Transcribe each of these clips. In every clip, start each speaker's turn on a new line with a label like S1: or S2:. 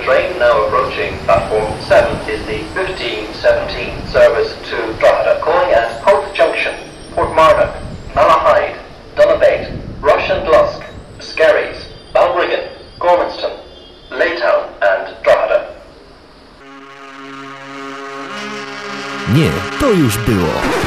S1: The train now approaching platform 7 is the 1517 service to Drogheda, calling at Hope Junction, Portmarnock, Malahide, Donabate, Rush and Lusk, Skerries, Balbriggan, Gormanston, Laytown and Drogheda.
S2: Nie, to już było.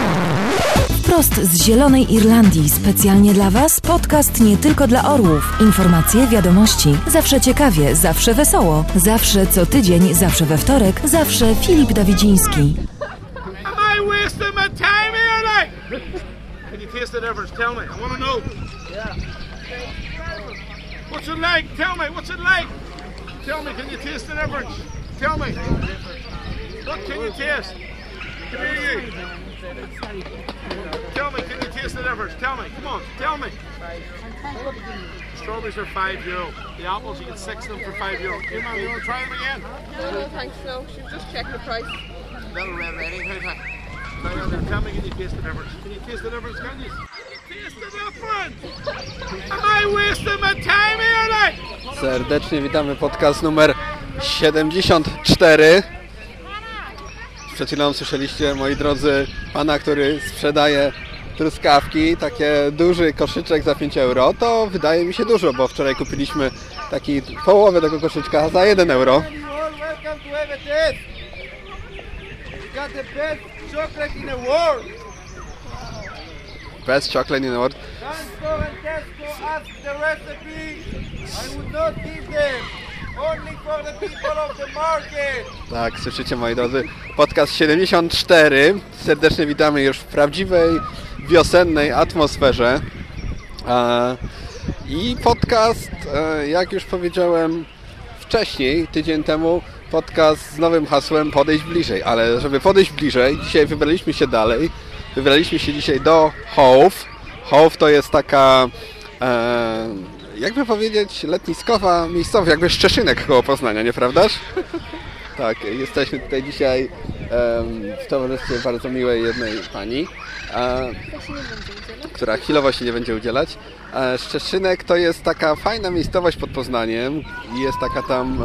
S3: Wprost z Zielonej Irlandii, specjalnie dla Was podcast nie tylko dla orłów. Informacje, wiadomości, zawsze ciekawie, zawsze wesoło, zawsze co tydzień, zawsze we wtorek, zawsze Filip Dawidziński.
S4: Can you taste? Come here. Taste the difference? Tell me. Come on. Tell me. Strawberries are five euro. The apples, you get six of them for five euro. Come on, you want to try them again?
S5: No, thanks, no. She was just checking the price.
S4: Little red ready. Tell me, can you taste the difference? Can you taste the difference? Can you? Can you taste the difference? Am I wasting my time here, like?
S6: Serdecznie witamy podcast numer 74. Przed chwilą słyszeliście, moi drodzy, pana, który sprzedaje truskawki, takie duży koszyczek za 5 euro, to wydaje mi się dużo, bo wczoraj kupiliśmy taki połowę tego koszyczka za 1 euro.
S7: best chocolate in the world.
S6: Tak, słyszycie moi drodzy. Podcast 74. Serdecznie witamy już w prawdziwej wiosennej atmosferze. E, I podcast, e, jak już powiedziałem wcześniej, tydzień temu, podcast z nowym hasłem podejść bliżej. Ale żeby podejść bliżej, dzisiaj wybraliśmy się dalej. Wybraliśmy się dzisiaj do Hołw. Hołw to jest taka e, jakby powiedzieć, letniskowa miejscowość, jakby Szczeszynek koło Poznania, nieprawdaż? Tak, jesteśmy tutaj dzisiaj w towarzystwie bardzo miłej jednej pani, która chwilowo się nie będzie udzielać. Szczeszynek to jest taka fajna miejscowość pod Poznaniem jest taka tam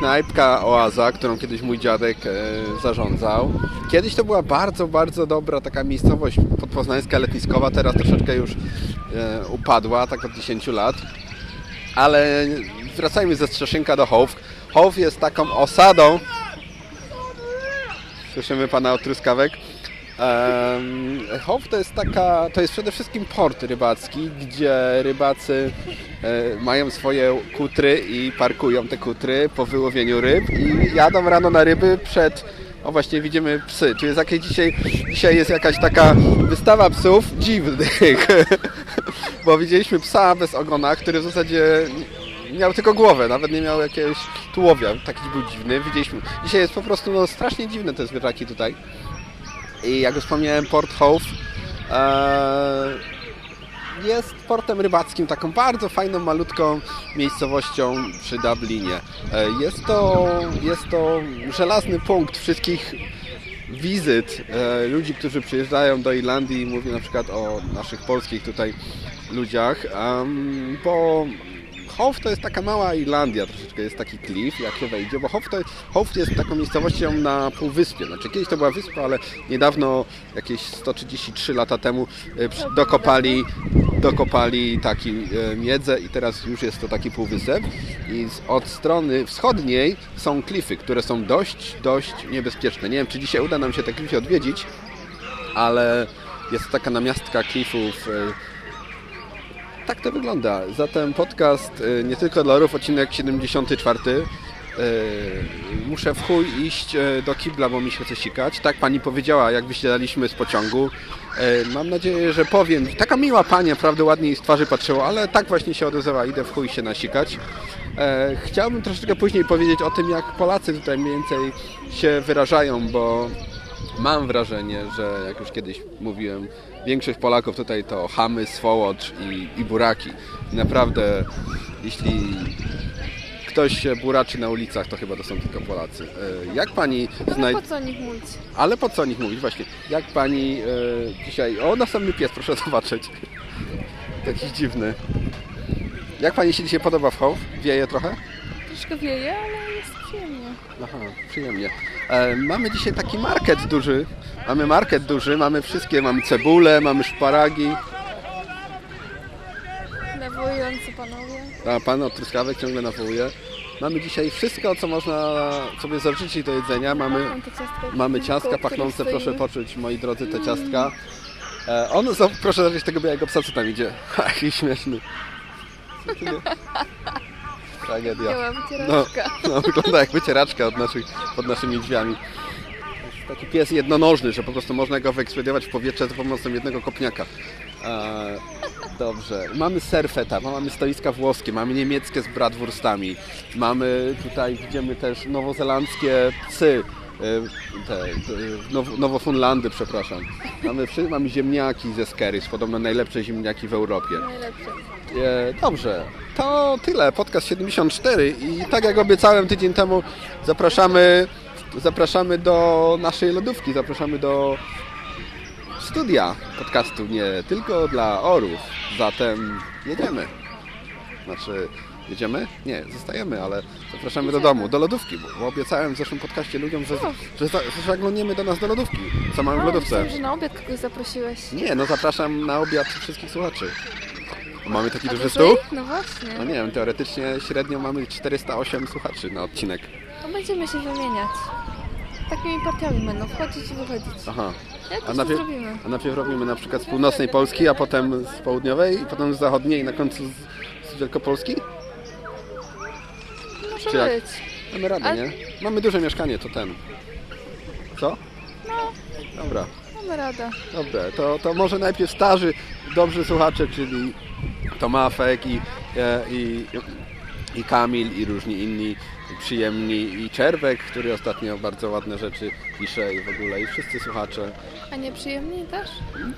S6: knajpka Oaza, którą kiedyś mój dziadek e, zarządzał. Kiedyś to była bardzo, bardzo dobra taka miejscowość podpoznańska, letniskowa, teraz troszeczkę już e, upadła, tak od 10 lat. Ale wracajmy ze Strzeszynka do Hołw. Hołw jest taką osadą. Słyszymy pana od truskawek. Um, to jest taka, to jest przede wszystkim port rybacki, gdzie rybacy e, mają swoje kutry i parkują te kutry po wyłowieniu ryb i jadą rano na ryby przed o właśnie widzimy psy. Tu jest jakieś dzisiaj, dzisiaj jest jakaś taka wystawa psów dziwnych. Bo widzieliśmy psa bez ogona, który w zasadzie miał tylko głowę, nawet nie miał jakiegoś tułowia. Taki był dziwny. Widzieliśmy. Dzisiaj jest po prostu no, strasznie dziwne te zwierzaki tutaj. I jak już wspomniałem, Port Hope e, jest portem rybackim, taką bardzo fajną, malutką miejscowością przy Dublinie. E, Jest to, jest to żelazny punkt wszystkich wizyt e, ludzi, którzy przyjeżdżają do Irlandii, mówię na przykład o naszych polskich tutaj ludziach, em, bo Hof to jest taka mała Irlandia, troszeczkę jest taki klif, jak się wejdzie, bo Hof, to, Hof jest taką miejscowością na półwyspie. Znaczy kiedyś to była wyspa, ale niedawno, jakieś 133 lata temu, e, dokopali, dokopali taki e, miedzę i teraz już jest to taki półwysep. I od strony wschodniej są klify, które są dość, dość niebezpieczne. Nie wiem, czy dzisiaj uda nam się te klify odwiedzić, ale jest taka namiastka klifów. Tak to wygląda. Zatem podcast y, nie tylko dla orów, odcinek 74. Y, Muszę w chuj iść y, do kibla, bo mi się chce sikać. Tak pani powiedziała, jak wysiadaliśmy z pociągu. Mam nadzieję, że powiem. Taka miła pani, naprawdę ładnie z twarzy patrzyło, ale tak właśnie się odezwała. Idę w chuj się nasikać. Chciałbym troszeczkę później powiedzieć o tym, jak Polacy tutaj mniej więcej się wyrażają, bo mam wrażenie, że jak już kiedyś mówiłem, większość Polaków tutaj to chamy, swołocz i, i buraki. I naprawdę, jeśli ktoś się buraczy na ulicach, to chyba to są tylko Polacy. E, Jak pani znaj...
S5: Po co o nich mówić?
S6: Ale po co o nich mówić? Właśnie, jak pani e, dzisiaj... O, następny pies, proszę zobaczyć. Jakiś dziwny. Jak pani się dzisiaj podoba w Hołw? Wieje trochę?
S5: Troszkę wieje, ale jest przyjemnie.
S6: Aha, przyjemnie. E, mamy dzisiaj taki market duży. Mamy market duży, mamy wszystkie, mamy cebulę, mamy szparagi.
S5: Nawołujący panowie.
S6: A pan od truskawek ciągle nawołuje. Mamy dzisiaj wszystko, co można sobie zażyczyć do jedzenia. Mamy,
S5: ciastka.
S6: mamy ciastka pachnące, proszę poczuć, moi drodzy, te ciastka. E, on, proszę zobaczyć tego białego psa, co tam idzie. Jaki śmieszny. Tragedia. No,
S5: wycieraczka.
S6: no, wygląda jak wycieraczka od naszych, pod naszymi drzwiami. Taki pies jednonożny, że po prostu można go wyekspediować w powietrze za pomocą jednego kopniaka. E, dobrze. Mamy serfeta, mamy stoiska włoskie, mamy niemieckie z bratwurstami. Mamy tutaj, widzimy też nowozelandzkie psy. E, Te, te, now, Nowofunlandy, przepraszam. Mamy, mamy ziemniaki ze Skerrys, podobno najlepsze ziemniaki w Europie.
S5: Najlepsze.
S6: E, Dobrze, to tyle, podcast 74 i tak jak obiecałem tydzień temu, zapraszamy, zapraszamy do naszej lodówki, zapraszamy do studia podcastu, nie tylko dla orów, zatem jedziemy. Znaczy, jedziemy? Nie, zostajemy, ale zapraszamy do domu, do lodówki, bo, bo obiecałem w zeszłym podcaście ludziom, że, że, za- że zaglądniemy do nas do lodówki, co mamy w
S5: O,
S6: lodówce.
S5: myślałam, że na obiad kogoś zaprosiłeś.
S6: Nie, no zapraszam na obiad wszystkich słuchaczy. Mamy taki
S5: A
S6: duży
S5: dużo
S6: stół?
S5: ich? No właśnie.
S6: No nie wiem, teoretycznie średnio mamy 408 słuchaczy na odcinek.
S5: No będziemy się wymieniać. Takimi partiami będą wchodzić i wychodzić.
S6: Aha.
S5: Jak
S6: A
S5: to
S6: najpierw,
S5: zrobimy?
S6: a najpierw robimy na przykład z północnej Polski, a potem z południowej, i potem z zachodniej i na końcu z, z Wielkopolski?
S5: Może
S6: jak?
S5: być.
S6: Mamy radę, nie? Mamy duże mieszkanie, to ten. Co?
S5: No,
S6: Dobra,
S5: mamy radę.
S6: dobre. To, to może najpierw starzy, dobrzy słuchacze, czyli Tomafek i, e, i, i Kamil i różni inni przyjemni i Czerwek, który ostatnio bardzo ładne rzeczy pisze i w ogóle i wszyscy słuchacze.
S5: A nieprzyjemniej też?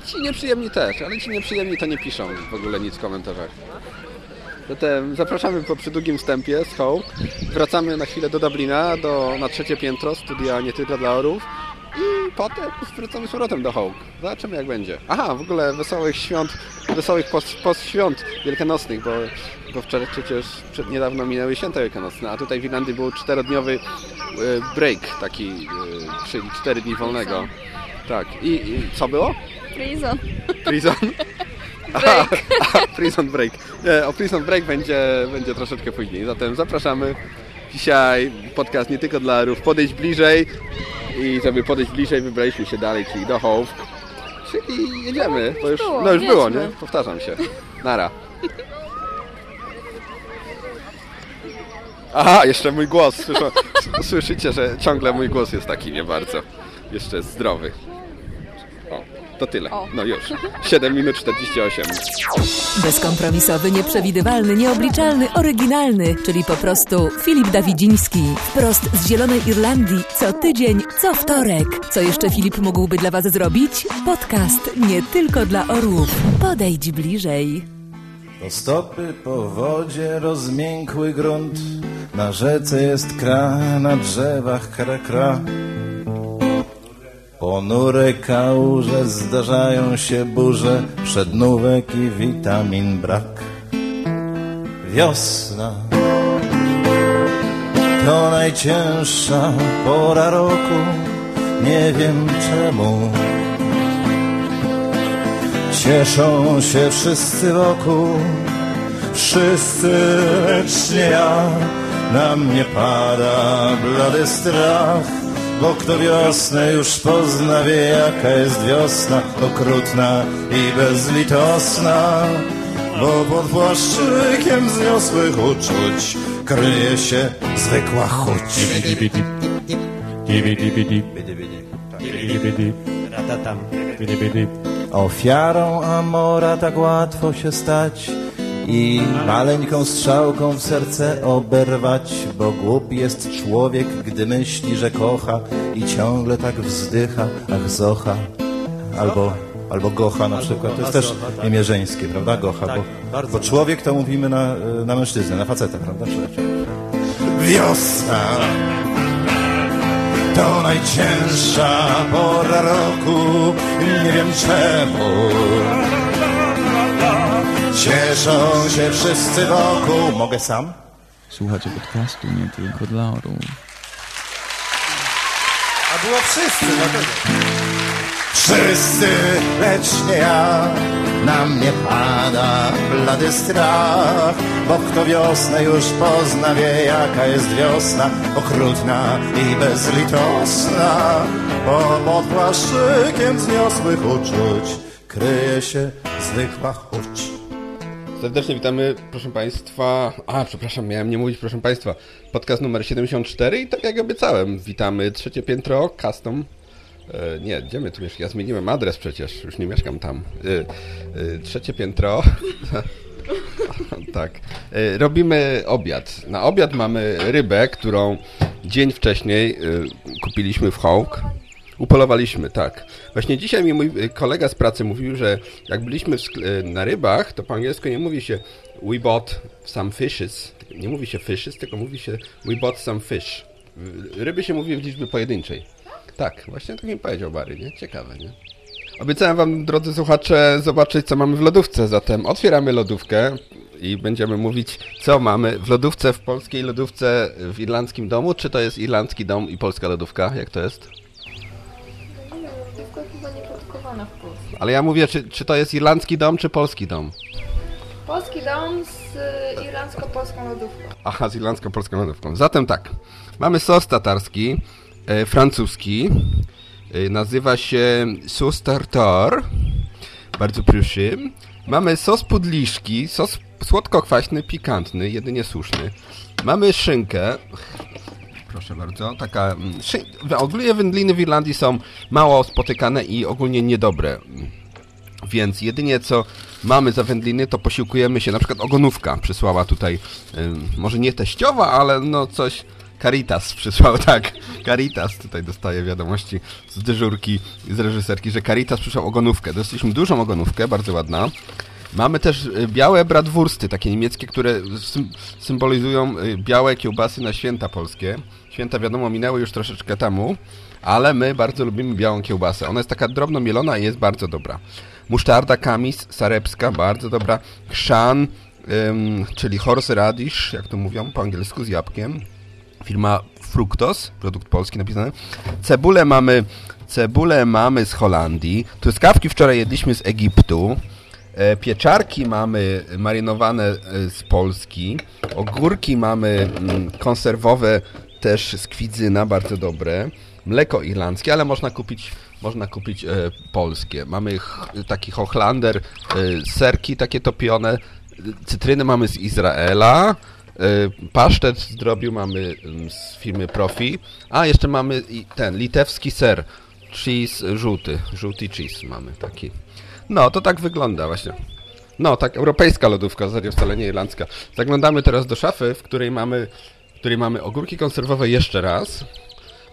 S6: Ci nieprzyjemni też, ale ci nieprzyjemni to nie piszą w ogóle nic w komentarzach. Zatem zapraszamy po przydługim wstępie z Hołk. Wracamy na chwilę do Dublina, do, na trzecie piętro studia nie tylko dla orów. I potem wracamy z powrotem do Hołk. Zobaczymy jak będzie. Aha, w ogóle wesołych świąt, wesołych post, postświąt wielkanocnych, bo, bo wczoraj przecież przed, niedawno minęły święta wielkanocne, a tutaj w Irlandii był czterodniowy e, break, taki, e, czyli cztery dni wolnego. Tak. I, I co było?
S5: Prison.
S6: Prison?
S5: Break.
S6: Aha, prison Break. Nie, o Prison Break będzie, będzie troszeczkę później. Zatem zapraszamy. Dzisiaj podcast nie tylko dla rów. Podejść bliżej i żeby podejść bliżej wybraliśmy się dalej, czyli do Hołw. Czyli jedziemy. Już,
S5: było,
S6: no już było, nie? Powtarzam się. Nara. Aha, jeszcze mój głos. Słyszycie, że ciągle mój głos jest taki nie bardzo. Jeszcze zdrowy. To tyle.
S5: O.
S6: No już. 7 minut 48.
S3: Bezkompromisowy, nieprzewidywalny, nieobliczalny, oryginalny, czyli po prostu Filip Dawidziński. Wprost z Zielonej Irlandii, co tydzień, co wtorek. Co jeszcze Filip mógłby dla Was zrobić? Podcast nie tylko dla orłów. Podejdź bliżej.
S8: To stopy po wodzie rozmiękły grunt, na rzece jest kra, na drzewach kra kra. Ponure kałuże zdarzają się burze, przednówek i witamin brak. Wiosna to najcięższa pora roku, nie wiem czemu. Cieszą się wszyscy wokół, wszyscy, lecz nie ja. Na mnie pada blady strach, bo kto wiosnę już pozna, wie jaka jest wiosna, okrutna i bezlitosna. Bo pod płaszczykiem wzniosłych uczuć kryje się zwykła chuć. Ofiarą Amora tak łatwo się stać i maleńką strzałką w serce oberwać, bo głupi jest człowiek, gdy myśli, że kocha i ciągle tak wzdycha, ach zocha, albo, albo gocha na przykład. To jest też imię żeńskie, prawda? Gocha, bo, bo człowiek to mówimy na, na mężczyznę, na facetę, prawda? Wiosna to najcięższa pora roku, nie wiem czemu. Cieszą się wszyscy wokół. Mogę sam?
S9: Słuchacie podcastu nie tylko dla orłów.
S8: A było wszyscy, dlatego. Wszyscy, lecz nie ja, na mnie pada blady strach, bo kto wiosnę już pozna, wie jaka jest wiosna, okrutna i bezlitosna, bo pod płaszczykiem wzniosłych uczuć kryje się zwykła chuć.
S6: Serdecznie witamy, proszę Państwa. A, przepraszam, miałem nie mówić, proszę Państwa. Podcast numer 74 i tak jak obiecałem, witamy trzecie piętro, custom. E, nie, gdzie my tu mieszkamy? Ja zmieniłem adres przecież, już nie mieszkam tam. E, e, trzecie piętro. tak. Robimy obiad. Na obiad mamy rybę, którą dzień wcześniej kupiliśmy w Hawk. Upolowaliśmy, tak. Właśnie dzisiaj mi mój y, kolega z pracy mówił, że jak byliśmy na rybach, to po angielsku nie mówi się we bought some fishes. Nie mówi się fishes, tylko mówi się we bought some fish. Ryby się mówi w liczbie pojedynczej. Tak, właśnie tak mi powiedział Barry, nie? Ciekawe, nie? Obiecałem wam, drodzy słuchacze, zobaczyć, co mamy w lodówce. Zatem otwieramy lodówkę i będziemy mówić, co mamy w lodówce, w polskiej lodówce, w irlandzkim domu. Czy to jest irlandzki dom i polska lodówka? Jak to jest? Ale ja mówię, czy, czy to jest irlandzki dom, czy polski dom?
S5: Polski dom z y, irlandzko-polską lodówką.
S6: Aha, z irlandzko-polską lodówką. Zatem tak, mamy sos tatarski, e, francuski, e, nazywa się sos tartar, bardzo proszę. Mamy sos pudliszki, sos słodko-kwaśny, pikantny, jedynie słuszny. Mamy szynkę, proszę bardzo, taka... mm. Ogólnie wędliny w Irlandii są mało spotykane i ogólnie niedobre. Więc jedynie co mamy za wędliny, to posiłkujemy się, na przykład ogonówka przysłała tutaj, ym, może nie teściowa, ale no coś, Caritas przysłał, tak, Caritas tutaj dostaje wiadomości z dyżurki, z reżyserki, że Caritas przysłał ogonówkę. Dostaliśmy dużą ogonówkę, bardzo ładna. Mamy też y, białe bratwursty, takie niemieckie, które sym symbolizują y, białe kiełbasy na święta polskie. Święta wiadomo minęły już troszeczkę temu, ale my bardzo lubimy białą kiełbasę. Ona jest taka drobno mielona i jest bardzo dobra. Musztarda kamis, sarepska, bardzo dobra. Chrzan, ym, czyli horseradish, jak to mówią po angielsku, z jabłkiem. Firma Fructos, produkt polski napisany. Cebulę mamy, cebulę mamy z Holandii. Truskawki wczoraj jedliśmy z Egiptu. E, Pieczarki mamy marynowane e, z Polski. Ogórki mamy mm, konserwowe też z Kwidzyna, bardzo dobre. Mleko irlandzkie, ale można kupić, można kupić e, polskie. Mamy taki hochlander, e, serki takie topione. Cytryny mamy z Izraela. E, Pasztet z drobiu mamy mm, z firmy Profi. A jeszcze mamy ten litewski ser. Cheese żółty. Żółty cheese mamy taki. No, to tak wygląda właśnie. No, tak, europejska lodówka, serio, wcale nie irlandzka. Zaglądamy teraz do szafy, w której mamy, w której mamy ogórki konserwowe jeszcze raz.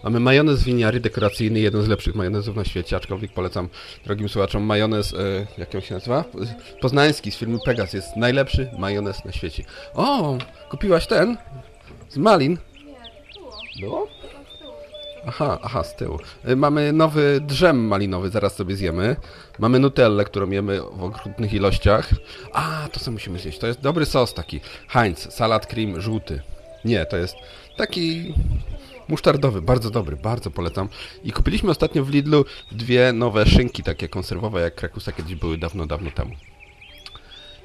S6: Mamy majonez winiary dekoracyjny, jeden z lepszych majonezów na świecie, aczkolwiek polecam drogim słuchaczom majonez, e, jak on się nazywa? Poznański z firmy Pegas, jest najlepszy majonez na świecie. O, kupiłaś ten? Z malin? Było? Aha, aha, z tyłu. Y, Mamy nowy drzem malinowy, zaraz sobie zjemy. Mamy nutellę, którą jemy w okrutnych ilościach. A, to co musimy zjeść? To jest dobry sos taki. Heinz, salad cream żółty. Nie, to jest taki musztardowy, bardzo dobry, bardzo polecam. I kupiliśmy ostatnio w Lidlu dwie nowe szynki, takie konserwowe, jak Krakusa kiedyś były dawno, dawno temu.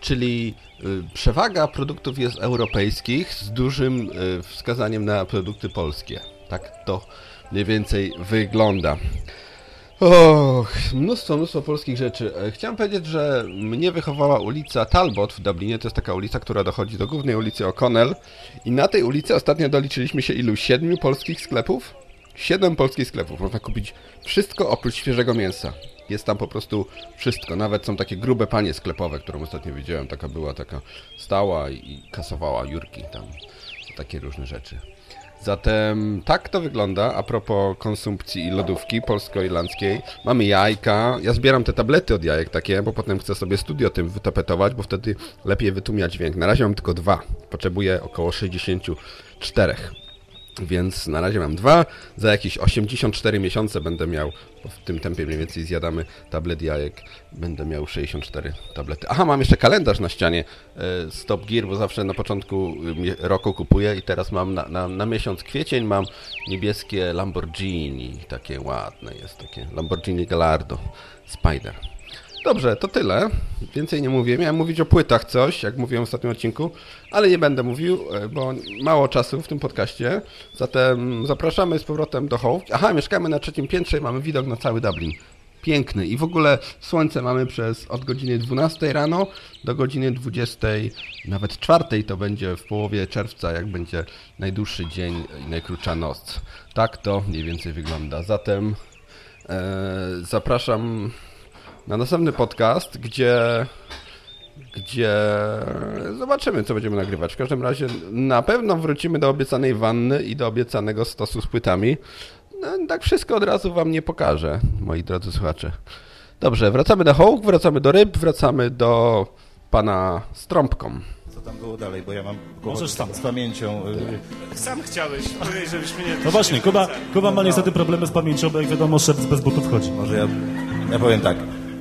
S6: Czyli y, przewaga produktów jest europejskich z dużym y, wskazaniem na produkty polskie. Tak to mniej więcej wygląda. Och, mnóstwo, mnóstwo polskich rzeczy. E, Chciałem powiedzieć, że mnie wychowała ulica Talbot w Dublinie. To jest taka ulica, która dochodzi do głównej ulicy O'Connell. I na tej ulicy ostatnio doliczyliśmy się ilu? Siedmiu polskich sklepów? Siedem polskich sklepów. Można kupić wszystko oprócz świeżego mięsa. Jest tam po prostu wszystko. Nawet są takie grube panie sklepowe, którą ostatnio widziałem. Taka była, taka stała i kasowała Jurki tam. Takie różne rzeczy. Zatem tak to wygląda a propos konsumpcji i lodówki polsko-irlandzkiej. Mamy jajka. Ja zbieram te tablety od jajek takie, bo potem chcę sobie studio tym wytapetować, bo wtedy lepiej wytłumia dźwięk. Na razie mam tylko dwa. Potrzebuję około 64. Więc na razie mam dwa. Za jakieś 84 miesiące będę miał, w tym tempie mniej więcej zjadamy tablet jajek, będę miał 64 tablety. Aha, mam jeszcze kalendarz na ścianie e, Stop Gear, bo zawsze na początku mie- roku kupuję i teraz mam na, na, na miesiąc kwiecień mam niebieskie Lamborghini, takie ładne jest, takie Lamborghini Gallardo Spider. Dobrze, to tyle. Więcej nie mówię. Miałem mówić o płytach coś, jak mówiłem w ostatnim odcinku, ale nie będę mówił, e, bo mało czasu w tym podcaście. Zatem zapraszamy z powrotem do Hołd. Aha, mieszkamy na trzecim piętrze i mamy widok na cały Dublin. Piękny. I w ogóle słońce mamy przez od godziny 12 rano do godziny 20, nawet 4 to będzie w połowie czerwca, jak będzie najdłuższy dzień i najkrótsza noc. Tak to mniej więcej wygląda. Zatem e, zapraszam na następny podcast, gdzie gdzie zobaczymy, co będziemy nagrywać. W każdym razie na pewno wrócimy do obiecanej wanny i do obiecanego stosu z płytami. No, tak wszystko od razu wam nie pokażę, moi drodzy słuchacze. Dobrze, wracamy do hołk, wracamy do ryb, wracamy do pana z trąbką.
S8: Co tam było dalej, bo ja mam
S10: Możesz sam.
S8: z pamięcią.
S10: Sam chciałeś powiedzieć, żebyśmy nie...
S11: No właśnie, Kuba, Kuba ma niestety problemy z pamięcią, bo jak wiadomo, szef bez butów chodzi.
S8: Może ja, ja powiem tak.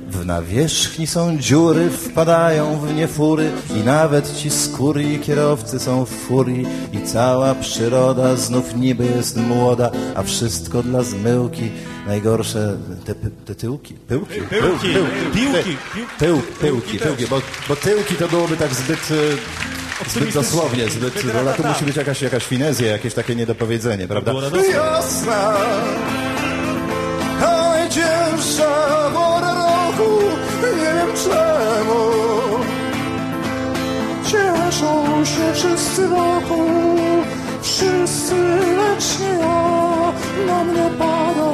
S8: W nawierzchni są dziury, wpadają w nie fury i nawet ci skóri kierowcy są w furii i cała przyroda znów niby jest młoda, a wszystko dla zmyłki. Najgorsze te, py- te tyłki, pyłki,
S11: Pyłki, piłki,
S8: Tył, pyłki, pyłki, bo, bo tyłki to byłoby tak zbyt, e, zbyt dosłownie, zbyt, bo tu musi być jakaś, jakaś finezja, jakieś takie niedopowiedzenie, prawda? Wiosna, najcięższa pora czemu. Cieszą się wszyscy wokół, wszyscy, lecz nie ja. Na mnie pada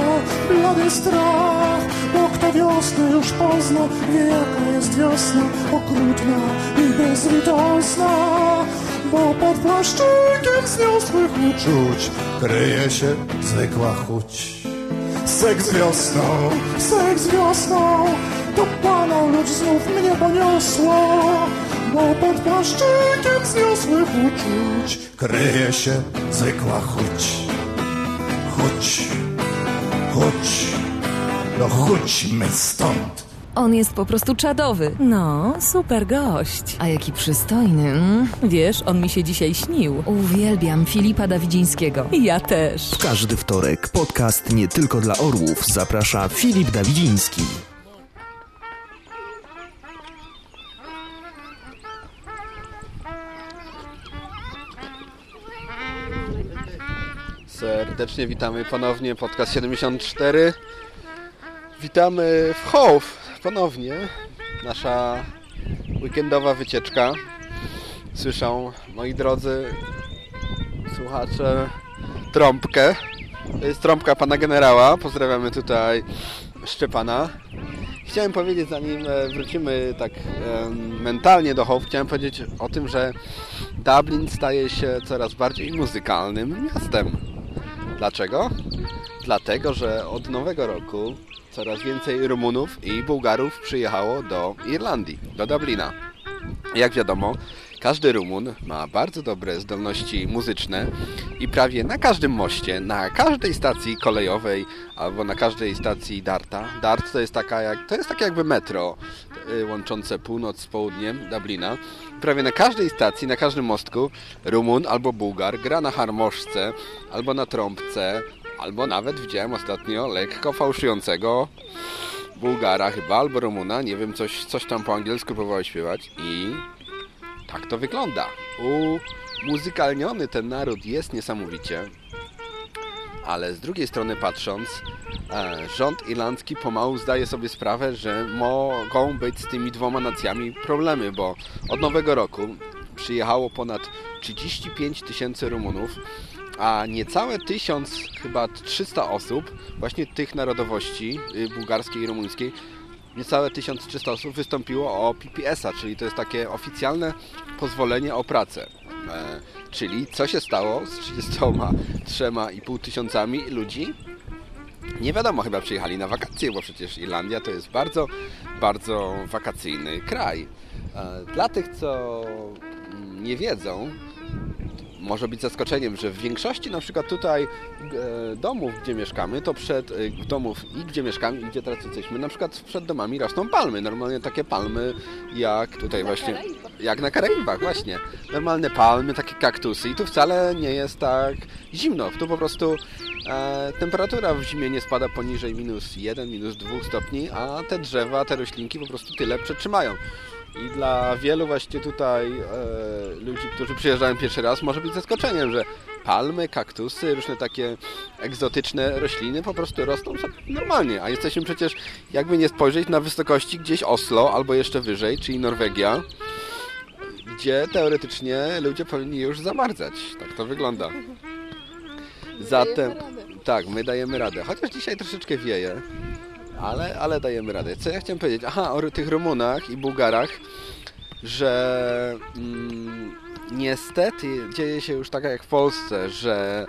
S8: blady strach, bo kto wiosnę już pozna, wie jaka jest wiosna, okrutna i bezlitosna. Bo pod płaszczykiem wzniosłych uczuć kryje się zwykła chuć. Seks wiosną, seks wiosną, to Pana lud znów mnie poniosło, bo pod płaszczykiem wzniosłych uczuć. Kryje się zwykła chuć. Chuć, chuć, no chudźmy stąd.
S3: On jest po prostu czadowy.
S12: No, super gość.
S3: A jaki przystojny. Mm?
S12: Wiesz, on mi się dzisiaj śnił.
S3: Uwielbiam Filipa Dawidzińskiego.
S12: Ja też.
S2: W każdy wtorek podcast nie tylko dla orłów zaprasza Filip Dawidziński.
S6: Serdecznie witamy ponownie, podcast 74. Witamy w Hołów ponownie. Nasza weekendowa wycieczka. Słyszą, moi drodzy słuchacze, trąbkę. To jest trąbka pana generała. Pozdrawiamy tutaj Szczepana. Chciałem powiedzieć, zanim e, wrócimy tak mentalnie do Hołów, chciałem powiedzieć o tym, że Dublin staje się coraz bardziej muzykalnym miastem. Dlaczego? Dlatego, że od nowego roku coraz więcej Rumunów i Bułgarów przyjechało do Irlandii, do Dublina. Jak wiadomo, każdy Rumun ma bardzo dobre zdolności muzyczne i prawie na każdym moście, na każdej stacji kolejowej albo na każdej stacji Darta. Dart to jest taka jak, to jest takie jakby metro y, łączące północ z południem Dublina. Prawie na każdej stacji, na każdym mostku Rumun albo Bułgar gra na harmoszce albo na trąbce, albo nawet widziałem ostatnio lekko fałszującego Bułgara chyba, albo Rumuna, nie wiem, coś, coś tam po angielsku próbował śpiewać i tak to wygląda. Umuzykalniony ten naród jest niesamowicie, ale z drugiej strony patrząc, e, rząd irlandzki pomału zdaje sobie sprawę, że mogą być z tymi dwoma nacjami problemy, bo od nowego roku przyjechało ponad 35 tysięcy Rumunów, a niecałe 1000, chyba 300 osób, właśnie tych narodowości y, bułgarskiej i rumuńskiej, niecałe 1300 osób wystąpiło o PPS-a, czyli to jest takie oficjalne pozwolenie o pracę. E, czyli co się stało z 33,5 tysiącami ludzi? Nie wiadomo, chyba przyjechali na wakacje, bo przecież Irlandia to jest bardzo, bardzo wakacyjny kraj. E, Dla tych, co nie wiedzą, może być zaskoczeniem, że w większości na przykład tutaj e, domów, gdzie mieszkamy, to przed e, domów i gdzie mieszkamy i gdzie teraz jesteśmy, na przykład przed domami rosną palmy. Normalnie takie palmy jak tutaj właśnie, jak na Karaibach właśnie. Normalne palmy, takie kaktusy i tu wcale nie jest tak zimno. Tu po prostu e, temperatura w zimie nie spada poniżej minus 1, minus 2 stopni, a te drzewa, te roślinki po prostu tyle przetrzymają. I dla wielu właśnie tutaj e, ludzi, którzy przyjeżdżają pierwszy raz, może być zaskoczeniem, że palmy, kaktusy, różne takie egzotyczne rośliny po prostu rosną normalnie. A jesteśmy przecież, jakby nie spojrzeć, na wysokości gdzieś Oslo albo jeszcze wyżej, czyli Norwegia, gdzie teoretycznie ludzie powinni już zamarzać. Tak to wygląda. Zatem, tak, my dajemy radę. Chociaż dzisiaj troszeczkę wieje ale, ale dajemy radę. Co ja chciałem powiedzieć? Aha, o tych Rumunach i Bułgarach, że mm, niestety dzieje się już tak jak w Polsce, że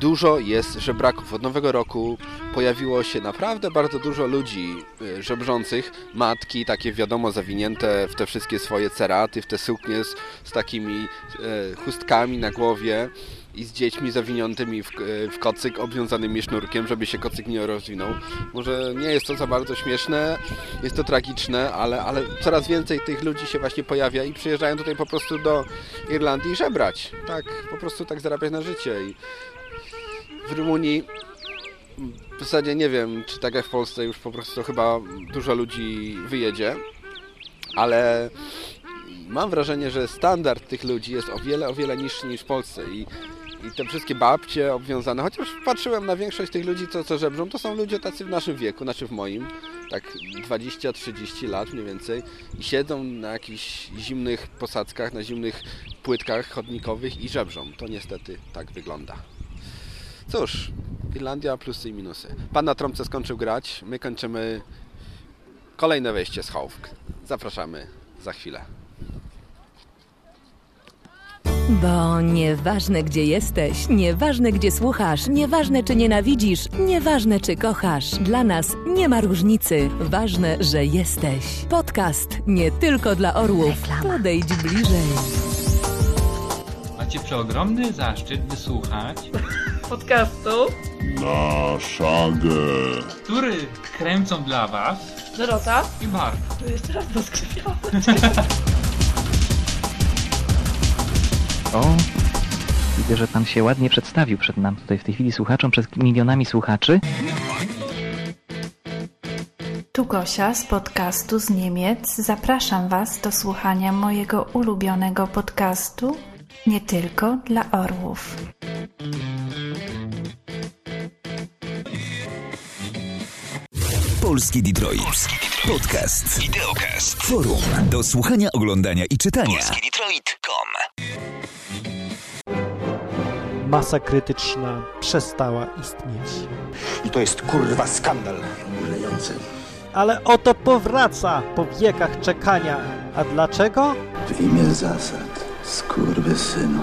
S6: dużo jest żebraków. Od nowego roku pojawiło się naprawdę bardzo dużo ludzi y, żebrzących, matki takie wiadomo zawinięte w te wszystkie swoje ceraty, w te suknie z, z takimi e, chustkami na głowie i z dziećmi zawiniętymi w, e, w kocyk, obwiązanymi sznurkiem, żeby się kocyk nie rozwinął. Może nie jest to za bardzo śmieszne, jest to tragiczne, ale, ale coraz więcej tych ludzi się właśnie pojawia i przyjeżdżają tutaj po prostu do Irlandii żebrać. Tak, po prostu tak zarabiać na życie. I w Rumunii w zasadzie nie wiem, czy tak jak w Polsce już po prostu chyba dużo ludzi wyjedzie, ale mam wrażenie, że standard tych ludzi jest o wiele, o wiele niższy niż w Polsce i, i te wszystkie babcie obwiązane, chociaż patrzyłem na większość tych ludzi, co, co żebrzą, to są ludzie tacy w naszym wieku, znaczy w moim, tak 20-30 lat mniej więcej i siedzą na jakichś zimnych posadzkach, na zimnych płytkach chodnikowych i żebrzą. To niestety tak wygląda. Cóż, Irlandia plusy i minusy. Pan na trąbce skończył grać, my kończymy kolejne wejście z Hołwk. Zapraszamy za chwilę.
S12: Bo nieważne gdzie jesteś, nieważne gdzie słuchasz, nieważne czy nienawidzisz, nieważne czy kochasz, dla nas nie ma różnicy. Ważne, że jesteś. Podcast nie tylko dla orłów. Podejdź bliżej.
S13: Macie przeogromny zaszczyt wysłuchać
S14: podcastu
S15: na szagę,
S13: który kręcą dla was
S14: Dorota
S13: i Mark.
S14: To jeszcze raz rozkrzywiamy.
S16: O, widzę, że pan się ładnie przedstawił przed nam tutaj w tej chwili słuchaczom, przed milionami słuchaczy.
S17: Tu Gosia z podcastu z Niemiec. Zapraszam Was do słuchania mojego ulubionego podcastu nie tylko dla orłów.
S2: Polski Detroit. Podcast. Videocast. Forum. Do słuchania, oglądania i czytania. PolskiDetroit.com
S18: Masa krytyczna przestała istnieć.
S19: I to jest kurwa skandal. Ulejący.
S18: Ale oto powraca po wiekach czekania. A dlaczego?
S19: W imię zasad, skurwysynu.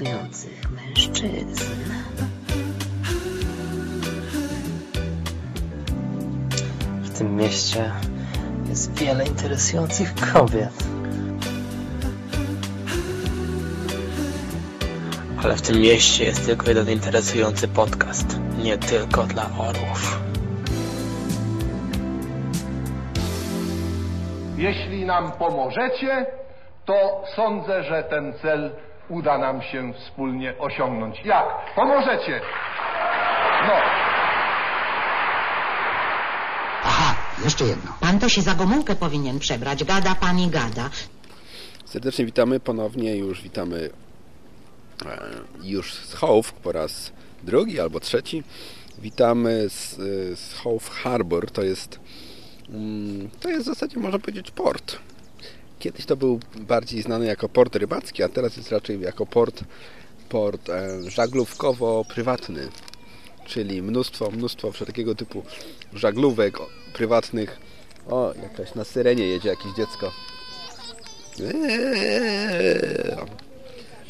S20: Interesujących mężczyzn.
S21: W tym mieście jest wiele interesujących kobiet. Ale w tym mieście jest tylko jeden interesujący podcast. Nie tylko dla orłów.
S22: Jeśli nam pomożecie, to sądzę, że ten cel uda nam się wspólnie osiągnąć. Jak? Pomożecie! No.
S23: Aha, jeszcze jedno. Pan to się za Gomułkę powinien przebrać. Gada pan i gada.
S6: Serdecznie witamy ponownie, już witamy e, już z Hołw po raz drugi albo trzeci. Witamy z, z Hołw Harbor, to jest mm, to jest w zasadzie można powiedzieć port. Kiedyś to był bardziej znany jako port rybacki, a teraz jest raczej jako port, port e, żaglówkowo-prywatny. Czyli mnóstwo, mnóstwo wszelkiego typu żaglówek prywatnych. O, jakaś na syrenie jedzie jakieś dziecko. Eee.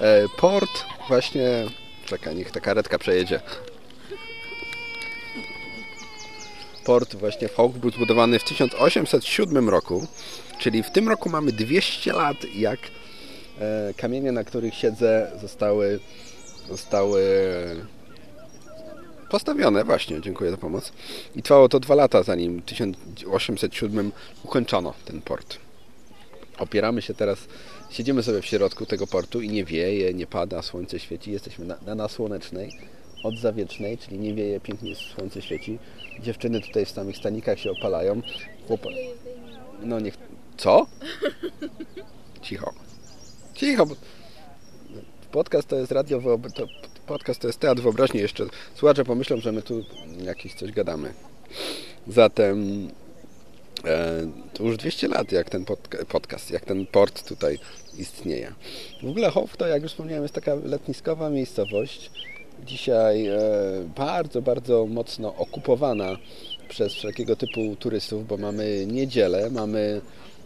S6: E, Port właśnie... Czekaj, niech ta karetka przejedzie. Port właśnie w Hawk był zbudowany w 1807 roku, czyli w tym roku mamy 200 lat, jak e, kamienie, na których siedzę, zostały, zostały postawione. Właśnie, dziękuję za pomoc. I trwało to dwa lata, zanim w 1807 ukończono ten port. Opieramy się teraz, siedzimy sobie w środku tego portu i nie wieje, nie pada, słońce świeci. Jesteśmy na, na, na słonecznej, od zawiecznej, czyli nie wieje, pięknie słońce świeci. Dziewczyny tutaj w samych stanikach się opalają. Chłopa... No niech... Co? Cicho. Cicho. Podcast to jest radio, to podcast to jest teatr wyobraźni jeszcze. Słuchacze pomyślą, że my tu jakieś coś gadamy. Zatem e, to już 200 lat, jak ten podca- podcast, jak ten port tutaj istnieje. W ogóle Hof to, jak już wspomniałem, jest taka letniskowa miejscowość. Dzisiaj e, bardzo, bardzo mocno okupowana przez wszelkiego typu turystów, bo mamy niedzielę, mamy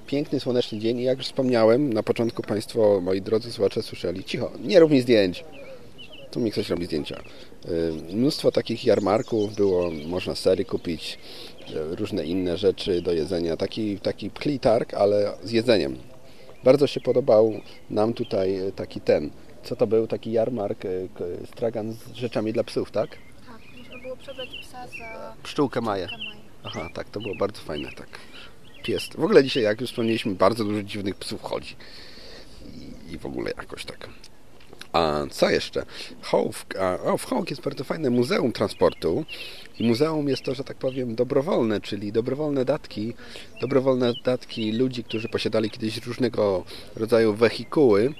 S6: piękny, słoneczny dzień i jak już wspomniałem, na początku Państwo, moi drodzy słuchacze, słyszeli, cicho, nie rób mi zdjęć. Tu mi ktoś robi zdjęcia. Y, Mnóstwo takich jarmarków było, można sery kupić, różne inne rzeczy do jedzenia. Taki, taki pchli targ, ale z jedzeniem. Bardzo się podobał nam tutaj y, taki ten, co to był, taki jarmark, y, stragan z rzeczami dla psów, tak?
S5: Tak, można było przebrać psa za...
S6: Pszczółkę Maję. Aha, tak, to było bardzo fajne, tak. Pies. W ogóle dzisiaj, jak już wspomnieliśmy, bardzo dużo dziwnych psów chodzi. I, i w ogóle jakoś tak. A co jeszcze? A, o, w Hołk jest bardzo fajne muzeum transportu i muzeum jest to, że tak powiem, dobrowolne, czyli dobrowolne datki, dobrowolne datki ludzi, którzy posiadali kiedyś różnego rodzaju wehikuły,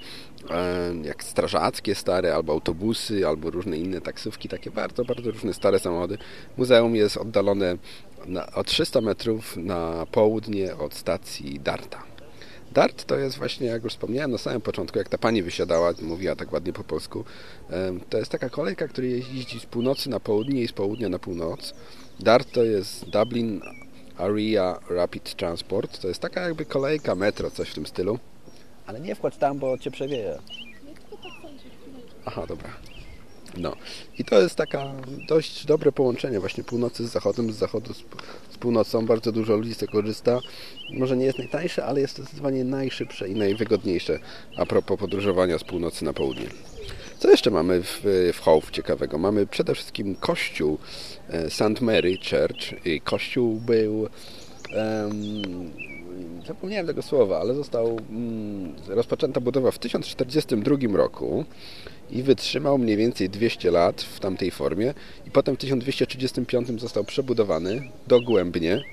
S6: e, jak strażackie stare, albo autobusy, albo różne inne taksówki, takie bardzo, bardzo różne stare samochody. Muzeum jest oddalone na, o 300 metrów na południe od stacji Darta. Dart to jest właśnie, jak już wspomniałem na samym początku, jak ta pani wysiadała, mówiła tak ładnie po polsku, to jest taka kolejka, która jeździ z północy na południe i z południa na północ. Dart to jest Dublin Area Rapid Transport, to jest taka jakby kolejka metro, coś w tym stylu. Ale nie wkładź tam, bo cię przewieje. Aha, dobra. No. I to jest taka dość dobre połączenie właśnie północy z zachodem, z zachodu z, z północą. Bardzo dużo ludzi z tego korzysta. Może nie jest najtańsze, ale jest zdecydowanie najszybsze i najwygodniejsze a propos podróżowania z północy na południe. Co jeszcze mamy w, w ciekawego? Mamy przede wszystkim kościół e, St. Mary Church. Kościół był em, zapomniałem tego słowa, ale został mm, rozpoczęta budowa w 1042 roku i wytrzymał mniej więcej 200 lat w tamtej formie i potem w 1235 został przebudowany dogłębnie.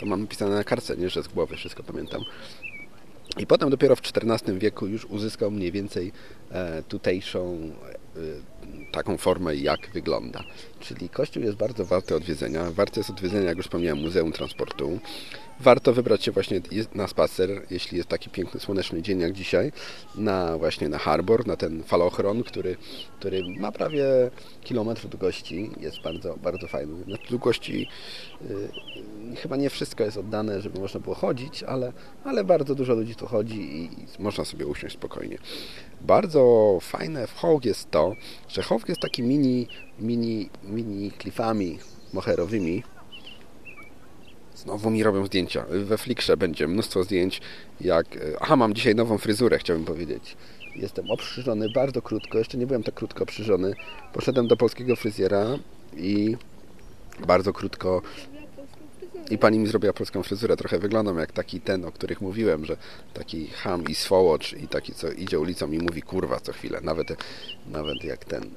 S6: To mam pisane na kartce, nie że z głowy wszystko pamiętam. I potem dopiero w XIV wieku już uzyskał mniej więcej e, tutejszą e, taką formę, jak wygląda. Czyli kościół jest bardzo warty odwiedzenia. Warto jest odwiedzenia, jak już wspomniałem, Muzeum Transportu. Warto wybrać się właśnie na spacer, jeśli jest taki piękny, słoneczny dzień jak dzisiaj, na właśnie na harbor, na ten falochron, który, który ma prawie kilometr długości. Jest bardzo, bardzo fajny. Na długości y, chyba nie wszystko jest oddane, żeby można było chodzić, ale, ale bardzo dużo ludzi tu chodzi i, i można sobie usiąść spokojnie. Bardzo fajne w Hołg jest to, Hołg jest taki mini, mini, mini klifami moherowymi. Znowu mi robią zdjęcia. We Flickrze będzie mnóstwo zdjęć. Jak... Aha, mam dzisiaj nową fryzurę, chciałbym powiedzieć. Jestem oprzyżony bardzo krótko. Jeszcze nie byłem tak krótko oprzyżony. Poszedłem do polskiego fryzjera i bardzo krótko i pani mi zrobiła polską fryzurę. Trochę wyglądam jak taki ten, o których mówiłem, że taki ham i swołocz i taki, co idzie ulicą i mówi kurwa co chwilę. Nawet, nawet jak ten.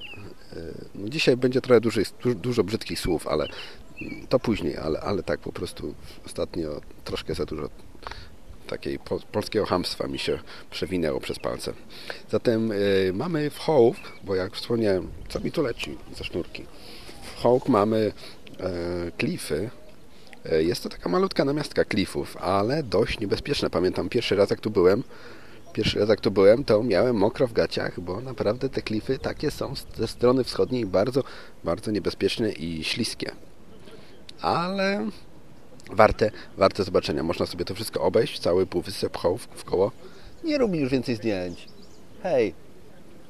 S6: No dzisiaj będzie trochę dużo, dużo brzydkich słów, ale to później, ale, ale tak po prostu ostatnio troszkę za dużo takiej po, polskiego hamstwa mi się przewinęło przez palce. Zatem y, mamy w Hołk, bo jak wspomniałem, co mi tu leci za sznurki? W Hołk mamy y, klify, E, Jest to taka malutka namiastka klifów, ale dość niebezpieczna. Pamiętam pierwszy raz jak tu byłem, pierwszy raz jak tu byłem, to miałem mokro w gaciach, bo naprawdę te klify takie są ze strony wschodniej bardzo, bardzo niebezpieczne i śliskie. Ale warte, warte zobaczenia. Można sobie to wszystko obejść, cały półwysep Hołów w koło. Nie robi już więcej zdjęć. Hej,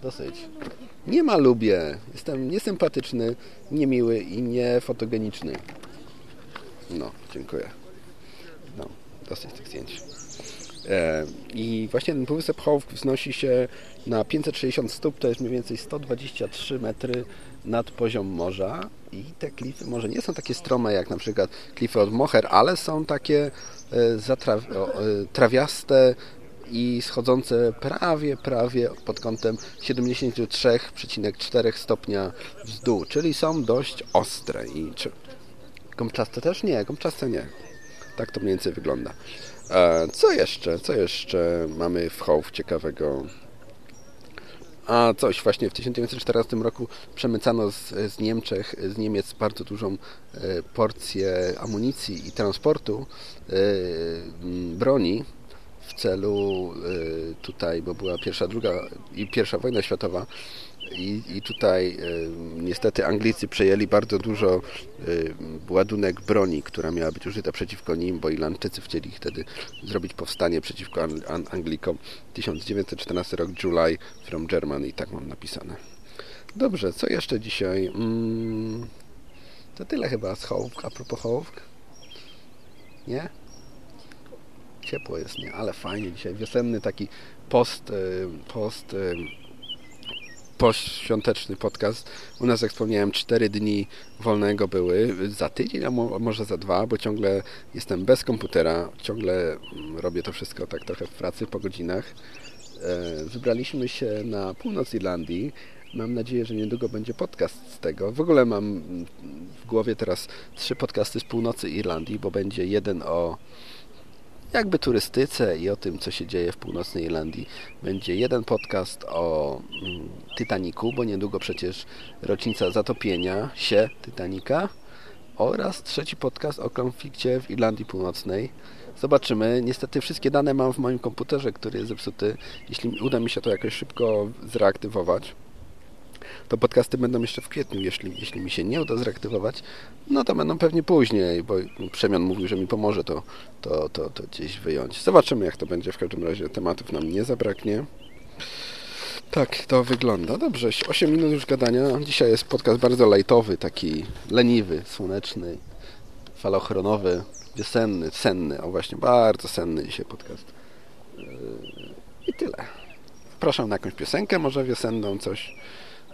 S6: dosyć. Nie ma lubię. Jestem niesympatyczny, niemiły i niefotogeniczny. No, dziękuję. No, dosyć tych zdjęć. E, I właśnie ten półwysep Hołów wznosi się na 560 stóp, to jest mniej więcej 123 metry nad poziom morza i te klify może nie są takie strome jak na przykład klify od Moher, ale są takie e, e, trawiaste i schodzące prawie, prawie pod kątem 73,4 stopnia w dół, czyli są dość ostre i gąbczaste też? Nie, gąbczaste nie. Tak to mniej więcej wygląda. E, Co jeszcze? Co jeszcze mamy w Hołów ciekawego? A coś, właśnie w 1914 roku przemycano z, z Niemczech, z Niemiec bardzo dużą e, porcję amunicji i transportu e, broni w celu e, tutaj, bo była pierwsza, druga i pierwsza wojna światowa i, i tutaj e, niestety Anglicy przejęli bardzo dużo e, ładunek broni, która miała być użyta przeciwko nim, bo Irlandczycy chcieli wtedy zrobić powstanie przeciwko Ang- An- Anglikom. 1914 rok, July from Germany tak mam napisane. Dobrze, co jeszcze dzisiaj? Mm, to tyle chyba z Hołówk, a propos Hołówk. Nie? Ciepło jest, nie? Ale fajnie dzisiaj. Wiosenny taki post, e, post poświąteczny podcast. U nas, jak wspomniałem, cztery dni wolnego były. Za tydzień, a mo- może za dwa, bo ciągle jestem bez komputera. Ciągle robię to wszystko tak trochę w pracy, po godzinach. E, Wybraliśmy się na północ Irlandii. Mam nadzieję, że niedługo będzie podcast z tego. W ogóle mam w głowie teraz trzy podcasty z północy Irlandii, bo będzie jeden o jakby turystyce i o tym, co się dzieje w północnej Irlandii. Będzie jeden podcast o mm, Titaniku, bo niedługo przecież rocznica zatopienia się Titanika oraz trzeci podcast o konflikcie w Irlandii Północnej. Zobaczymy. Niestety wszystkie dane mam w moim komputerze, który jest zepsuty. Jeśli uda mi się to jakoś szybko zreaktywować, to podcasty będą jeszcze w kwietniu. Jeśli, jeśli mi się nie uda zreaktywować, no to będą pewnie później, bo Przemian mówił, że mi pomoże to, to, to, to gdzieś wyjąć. Zobaczymy, jak to będzie. W każdym razie tematów nam nie zabraknie. Tak, to wygląda. Dobrze, 8 minut już gadania. Dzisiaj jest podcast bardzo lightowy, taki leniwy, słoneczny, falochronowy, wiosenny, senny. O właśnie, bardzo senny dzisiaj podcast. Yy, I tyle. Zapraszam na jakąś piosenkę, może wiosenną, coś,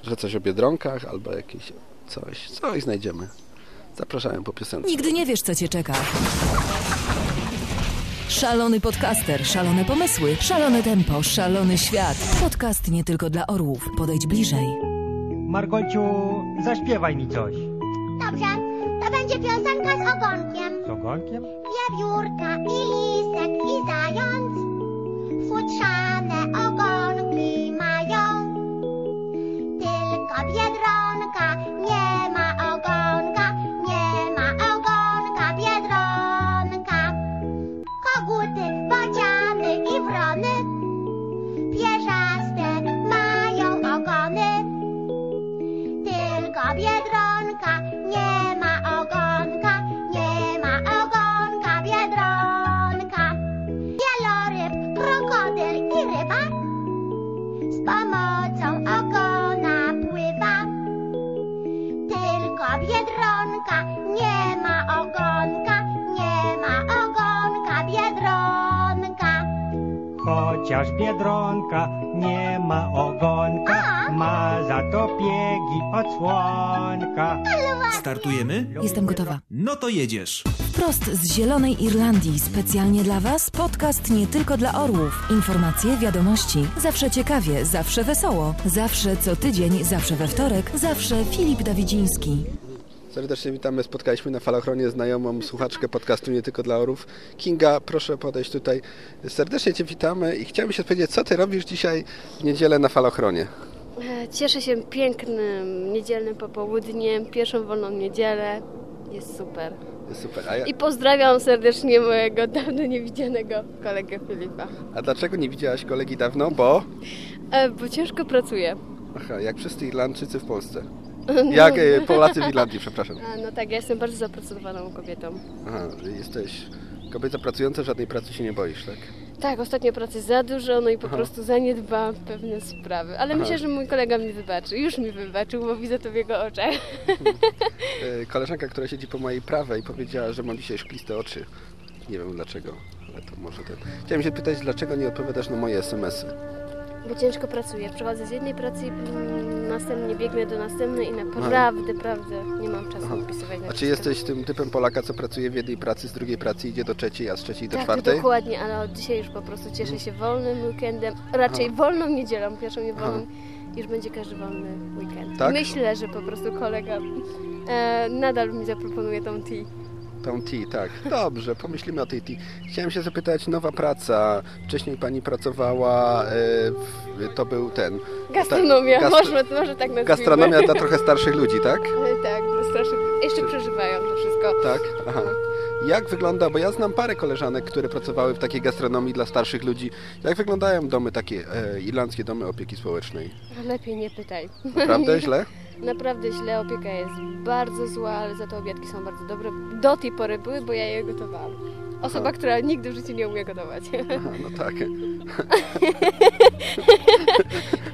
S6: że coś o Biedronkach, albo jakieś coś, coś znajdziemy. Zapraszałem po piosence.
S3: Nigdy nie wiesz, co cię czeka. Szalony podcaster, szalone pomysły, szalone tempo, szalony świat. Podcast nie tylko dla orłów. Podejdź bliżej.
S24: Margolciu, zaśpiewaj mi coś.
S25: Dobrze, to będzie piosenka z ogonkiem.
S24: Z ogonkiem?
S25: Wiewiórka i lisek i zając futrzane
S24: Chociaż biedronka nie ma ogonka, ma za to piegi od słonka.
S26: Startujemy?
S3: Jestem gotowa.
S26: No to jedziesz.
S3: Wprost z Zielonej Irlandii, specjalnie dla Was, podcast nie tylko dla orłów. Informacje, wiadomości, zawsze ciekawie, zawsze wesoło, zawsze co tydzień, zawsze we wtorek, zawsze Filip Dawidziński.
S6: Serdecznie witamy. Spotkaliśmy na falochronie znajomą słuchaczkę podcastu Nie Tylko dla Orów. Kinga, proszę podejść tutaj. Serdecznie Cię witamy i chciałbym się powiedzieć, co Ty robisz dzisiaj w niedzielę na falochronie?
S27: E, Cieszę się pięknym niedzielnym popołudniem, pierwszą wolną niedzielę. Jest super.
S6: Super. A, ja,
S28: I pozdrawiam serdecznie mojego dawno niewidzianego kolegę Filipa.
S6: a dlaczego nie widziałaś kolegi dawno? Bo...
S28: E, bo ciężko pracuję.
S6: Aha, jak wszyscy Irlandczycy w Polsce. Jak e, Polacy w Irlandii, przepraszam.
S28: A, no tak, ja jestem bardzo zapracowaną kobietą.
S6: Aha, że jesteś kobieta pracująca, żadnej pracy się nie boisz, tak?
S28: Tak, ostatnio pracy za dużo, no i po
S6: Aha.
S28: prostu zaniedbałam pewne sprawy. Ale
S6: Aha.
S28: myślę, że mój kolega mi wybaczy. Już mi wybaczył, bo widzę to w jego oczach.
S6: E, Koleżanka, która siedzi po mojej prawej powiedziała, że mam dzisiaj szkliste oczy. Nie wiem dlaczego, ale to może ten... Chciałem się pytać, dlaczego nie odpowiadasz na moje SMS-y?
S28: Bo ciężko pracuję. Przechodzę z jednej pracy, mm, następnie biegnę do następnej i naprawdę, prawdę nie mam czasu odpisywać na
S6: A czy
S28: wszystko.
S6: jesteś tym typem Polaka, co pracuje w jednej pracy, z drugiej pracy idzie do trzeciej, a z trzeciej do
S28: tak,
S6: czwartej?
S28: dokładnie, ale od dzisiaj już po prostu cieszę się wolnym weekendem, raczej
S6: Aha.
S28: wolną niedzielą, pierwszą nie
S6: Aha.
S28: wolną, już będzie każdy wolny weekend.
S6: Tak?
S28: Myślę, że po prostu kolega e, nadal mi zaproponuje tą tea.
S6: Tą tea, tak. Dobrze, pomyślimy o tej tea. Chciałem się zapytać, nowa praca. Wcześniej pani pracowała, e, w, to był ten...
S28: Gastronomia,
S6: ta-
S28: może, może tak nazwijmy.
S6: Gastronomia dla trochę starszych ludzi, tak?
S28: E, tak, strasznie. Jeszcze przeżywają to wszystko.
S6: Tak? Aha. Jak wygląda, bo ja znam parę koleżanek, które pracowały w takiej gastronomii dla starszych ludzi. Jak wyglądają domy takie, e, irlandzkie domy opieki społecznej?
S28: Lepiej nie pytaj.
S6: Naprawdę źle?
S28: Naprawdę źle, opieka jest bardzo zła, ale za to obiadki są bardzo dobre. Do tej pory były, bo ja je gotowałam. Osoba,
S6: Aha.
S28: która nigdy w życiu nie umie gotować.
S6: Aha, no tak.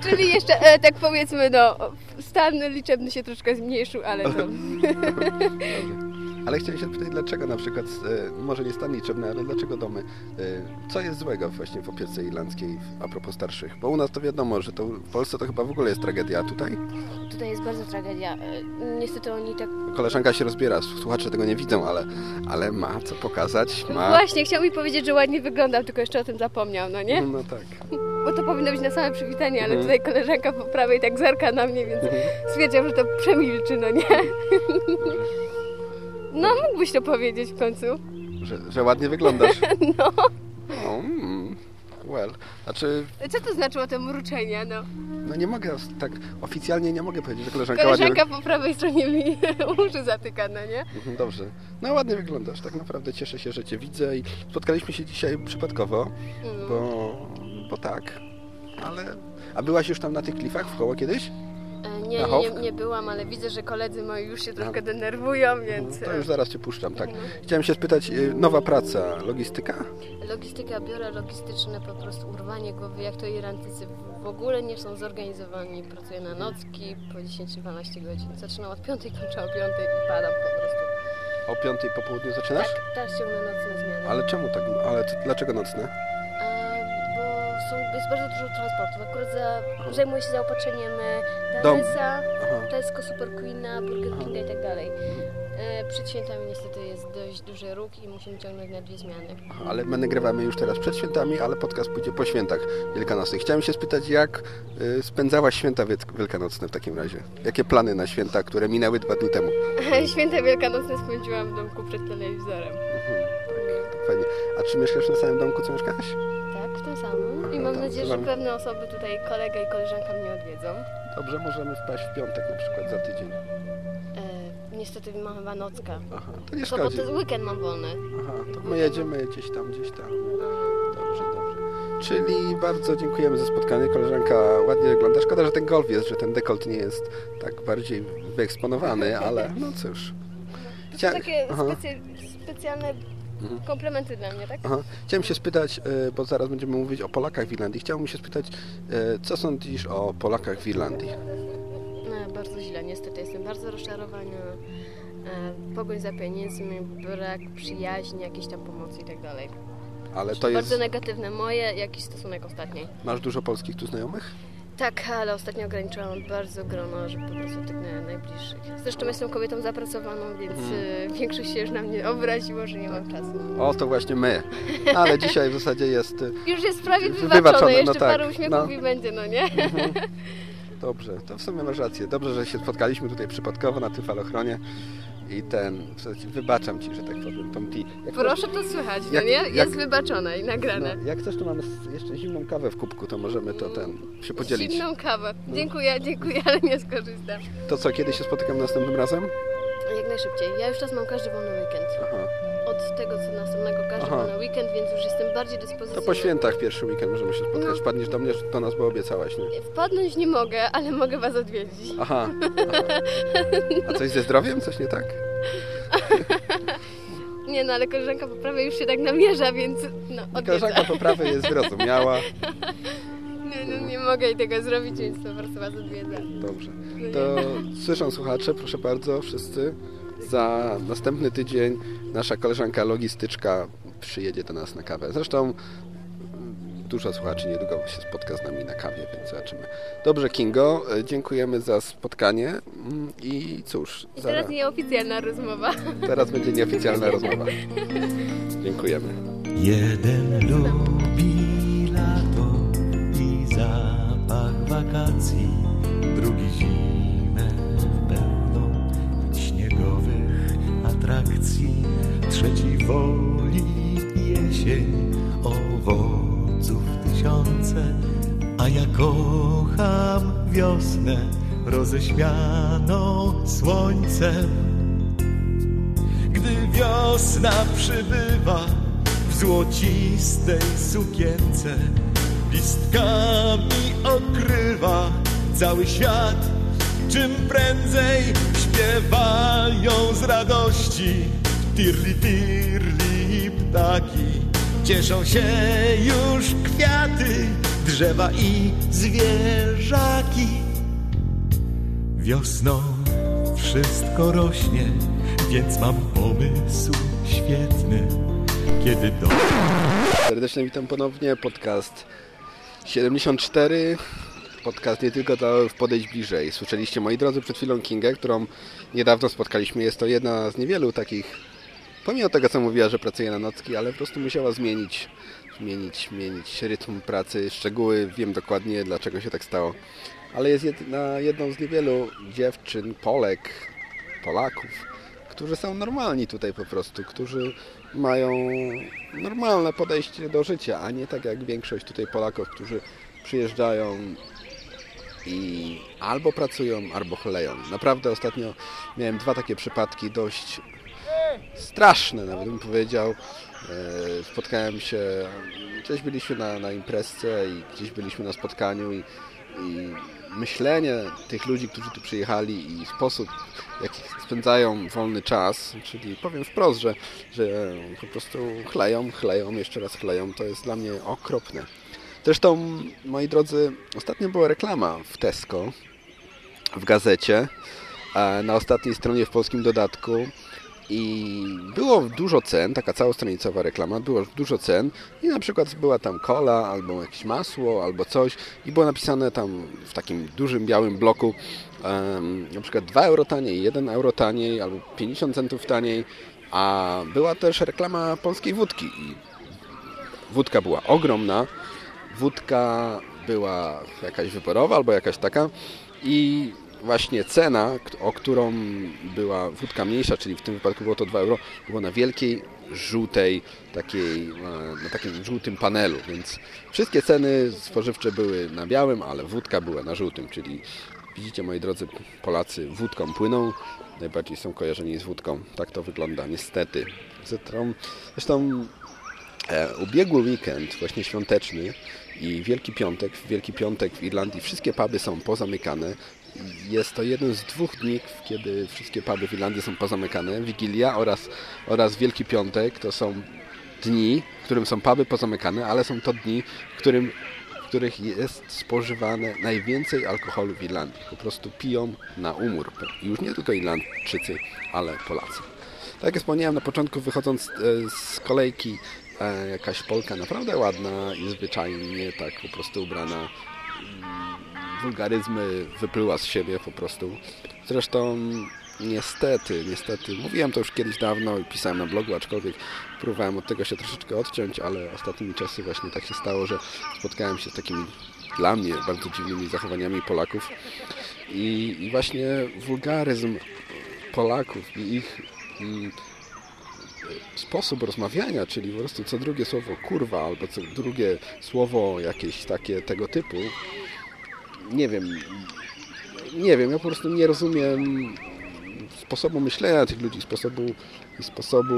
S28: Czyli jeszcze, e, tak powiedzmy, no, stan liczebny się troszkę zmniejszył, ale to...
S6: Ale chciałem się zapytać, dlaczego na przykład, e, może nie stan liczebny, ale dlaczego domy? E, co jest złego właśnie w opiece irlandzkiej a propos starszych? Bo u nas to wiadomo, że to w Polsce to chyba w ogóle jest tragedia, a tutaj
S28: Tutaj jest bardzo tragedia. E, Niestety oni tak...
S6: koleżanka się rozbiera, słuchacze tego nie widzą, ale, ale ma co pokazać, ma...
S28: Właśnie, chciał mi powiedzieć, że ładnie wyglądam, tylko jeszcze o tym zapomniał, no nie?
S6: No tak.
S28: Bo to powinno być na same przywitanie, ale
S6: Mhm.
S28: tutaj koleżanka po prawej tak zerka na mnie, więc stwierdziłam, że to przemilczy, no nie? No, mógłbyś to powiedzieć w końcu.
S6: Że, że ładnie wyglądasz.
S28: No.
S6: No, mm, well, znaczy,
S28: Co to znaczyło te mruczenia, no?
S6: no nie mogę, tak oficjalnie nie mogę powiedzieć, że koleżanka, ładnie...
S28: Koleżanka po prawej stronie mi uszy zatyka, no nie?
S6: Mhm, Dobrze. No ładnie wyglądasz. Tak naprawdę cieszę się, że Cię widzę i spotkaliśmy się dzisiaj przypadkowo,
S28: Mm.
S6: bo, bo tak. Ale... A byłaś już tam na tych klifach w koło kiedyś?
S28: E, Nie, nie, nie, nie byłam, ale widzę, że koledzy moi już się troszkę denerwują, więc...
S6: To już zaraz Cię puszczam, tak. Chciałem się spytać, y, nowa praca, logistyka?
S28: Logistyka, biura logistyczne, po prostu urwanie głowy, jak to Irantycy w ogóle nie są zorganizowani. Pracuję na nocki po 10-12 godzin. Zaczynam od 5, kończę o 5 i padam po prostu.
S6: O piątej po południu zaczynasz?
S28: Tak, teraz ciągnę nocne zmiany.
S6: Ale czemu tak? Ale dlaczego nocne?
S28: E, są, jest bardzo dużo transportów. Akurat za, zajmuję się zaopatrzeniem e. Danesa. Tesco, Super Queena, Burger Kinga i tak dalej. E, przed świętami niestety jest dość duży róg i musimy ciągnąć na dwie zmiany.
S6: Ale my nagrywamy już teraz przed świętami, ale podcast pójdzie po świętach wielkanocnych. Chciałem się spytać, jak y, spędzałaś święta wielk- wielkanocne w takim razie? Jakie plany na święta, które minęły dwa dni temu?
S28: Święta Wielkanocne spędziłam w domku przed telewizorem.
S6: Tak fajnie. A czy mieszkasz na samym domku, co mieszkałaś?
S28: Mam nadzieję, że pewne osoby tutaj, kolega i koleżanka mnie odwiedzą.
S6: Dobrze, możemy wpaść w piątek na przykład za tydzień.
S28: E, niestety mam chyba nocka.
S6: Aha, to nie szkodzi.
S28: weekend mam wolny.
S6: Aha, to my jedziemy gdzieś tam, gdzieś tam. Dobrze, dobrze. Czyli bardzo dziękujemy za spotkanie. Koleżanka ładnie wygląda. Szkoda, że ten golf jest, że ten dekolt nie jest tak bardziej wyeksponowany, ale no cóż.
S28: To są takie specy... specjalne
S6: Mhm.
S28: komplementy dla mnie, tak?
S6: Aha. Chciałem się spytać, e, bo zaraz będziemy mówić o Polakach w Irlandii. Chciałbym się spytać, e, co sądzisz o Polakach w Irlandii?
S28: No, bardzo źle, niestety jestem bardzo rozczarowana. Pogoń za pieniędzmi, brak przyjaźni, jakiejś tam pomocy i tak dalej.
S6: Ale to jest...
S28: Bardzo negatywne moje, jakiś stosunek ostatni.
S6: Masz dużo polskich tu znajomych?
S28: Tak, ale ostatnio ograniczyłam bardzo grono, żeby po prostu tych na- najbliższych. Zresztą jestem kobietą zapracowaną, więc
S6: Mhm.
S28: e, większość się już na mnie obraziło, że nie mam czasu.
S6: O, to właśnie my. Ale dzisiaj w zasadzie jest... e,
S28: Już jest prawie
S6: Wybaczone,
S28: wybaczone,
S6: no
S28: jeszcze
S6: tak,
S28: parę uśmiechów
S6: no.
S28: i będzie, no nie?
S6: Dobrze, to w sumie masz rację. Dobrze, że się spotkaliśmy tutaj przypadkowo na tym falochronie i ten, w zasadzie wybaczam Ci, że tak powiem, tą tea. Jak
S28: Proszę to słychać, no
S6: jak-
S28: nie?
S6: jak-
S28: Jest wybaczone i nagrane.
S6: No, jak chcesz, to mamy jeszcze zimną kawę w kubku, to możemy to ten się podzielić.
S28: Zimną kawę.
S6: No.
S28: Dziękuję, dziękuję, ale nie skorzystam.
S6: To co, kiedy się spotykamy następnym razem?
S28: Jak najszybciej. Ja już teraz mam każdy wolny weekend.
S6: Aha.
S28: Od tego co następnego każdy
S6: Aha.
S28: wolny weekend, więc już jestem bardziej
S6: To
S28: dyspozycyjny.
S6: po świętach pierwszy weekend możemy się spotkać. Wpadniesz do mnie, do nas, bo obiecałaś, nie?
S28: Wpadnąć nie mogę, ale mogę was odwiedzić.
S6: Aha. A coś ze zdrowiem? Coś nie tak?
S28: Nie no, ale koleżanka po prawej już się tak namierza, więc no, odwiedza.
S6: Koleżanka poprawy jest wyrozumiała.
S28: Nie, no, nie mogę jej tego zrobić, więc po prostu was odwiedzę.
S6: Dobrze. To słyszą słuchacze, proszę bardzo, wszyscy. Za następny tydzień nasza koleżanka logistyczka przyjedzie do nas na kawę. Zresztą mm, dużo słuchaczy niedługo się spotka z nami na kawie, więc zobaczymy. Dobrze, Kingo, e, dziękujemy za spotkanie mm, i cóż,
S28: I
S6: za,
S28: teraz nieoficjalna rozmowa.
S6: teraz będzie nieoficjalna rozmowa. Dziękujemy.
S29: Jeden lubi lato i zapach wakacji, drugi zimę pełną śniegowych atrakcji, trzeci woli jesień, owoców tysiące, a ja kocham wiosnę roześmianą słońcem. Gdy wiosna przybywa w złocistej sukience, listkami okrywa cały świat. Czym prędzej śpiewają z radości tirli tirli ptaki. Cieszą się już kwiaty, drzewa i zwierzaki. Wiosną wszystko rośnie, więc mam pomysł świetny, kiedy do...
S6: Serdecznie witam ponownie. Podcast 74. Podcast nie tylko dla podejść bliżej. Słyszeliście, moi drodzy, przed chwilą Kingę, którą niedawno spotkaliśmy. Jest to jedna z niewielu takich, pomimo tego, co mówiła, że pracuje na nocki, ale po prostu musiała zmienić, zmienić, zmienić rytm pracy. Szczegóły wiem dokładnie, dlaczego się tak stało. Ale jest jedna, jedną z niewielu dziewczyn, Polek, Polaków, którzy są normalni tutaj po prostu, którzy mają normalne podejście do życia, a nie tak jak większość tutaj Polaków, którzy przyjeżdżają i albo pracują, albo chleją. Naprawdę ostatnio miałem dwa takie przypadki dość straszne, nawet bym powiedział. E, Spotkałem się, gdzieś byliśmy na, na imprezce i gdzieś byliśmy na spotkaniu i, i myślenie tych ludzi, którzy tu przyjechali i sposób, w jaki spędzają wolny czas, czyli powiem wprost, że, że po prostu chleją, chleją, jeszcze raz chleją, to jest dla mnie okropne. Zresztą, moi drodzy, ostatnio była reklama w Tesco, w gazecie, e, na ostatniej stronie w polskim dodatku i było dużo cen, taka całostronicowa reklama, było dużo cen i na przykład była tam kola, albo jakieś masło, albo coś i było napisane tam w takim dużym białym bloku em, na przykład 2 euro taniej, 1 euro taniej, albo 50 centów taniej, a była też reklama polskiej wódki i wódka była ogromna, wódka była jakaś wyborowa albo jakaś taka i właśnie cena, o którą była wódka mniejsza, czyli w tym wypadku było to 2 euro, było na wielkiej, żółtej, takiej, na takim żółtym panelu, więc wszystkie ceny spożywcze były na białym, ale wódka była na żółtym, czyli widzicie moi drodzy Polacy wódką płyną, najbardziej są kojarzeni z wódką, tak to wygląda niestety. Zresztą, zresztą e, ubiegły weekend, właśnie świąteczny i Wielki Piątek, Wielki Piątek w Irlandii wszystkie puby są pozamykane, jest to jeden z dwóch dni, kiedy wszystkie puby w Irlandii są pozamykane. Wigilia oraz, oraz Wielki Piątek to są dni, w którym są puby pozamykane, ale są to dni, w, którym, w których jest spożywane najwięcej alkoholu w Irlandii. Po prostu piją na umór. Już nie tylko Irlandczycy, ale Polacy. Tak jak wspomniałem na początku, wychodząc e, z kolejki, e, jakaś Polka naprawdę ładna i zwyczajnie tak po prostu ubrana wulgaryzmy wypluła z siebie po prostu. Zresztą niestety, niestety, mówiłem to już kiedyś dawno i pisałem na blogu, aczkolwiek próbowałem od tego się troszeczkę odciąć, ale ostatnimi czasy właśnie tak się stało, że spotkałem się z takimi dla mnie bardzo dziwnymi zachowaniami Polaków i, i właśnie wulgaryzm Polaków i ich i sposób rozmawiania, czyli po prostu co drugie słowo kurwa albo co drugie słowo jakieś takie tego typu nie wiem, nie wiem, ja po prostu nie rozumiem sposobu myślenia tych ludzi, sposobu, sposobu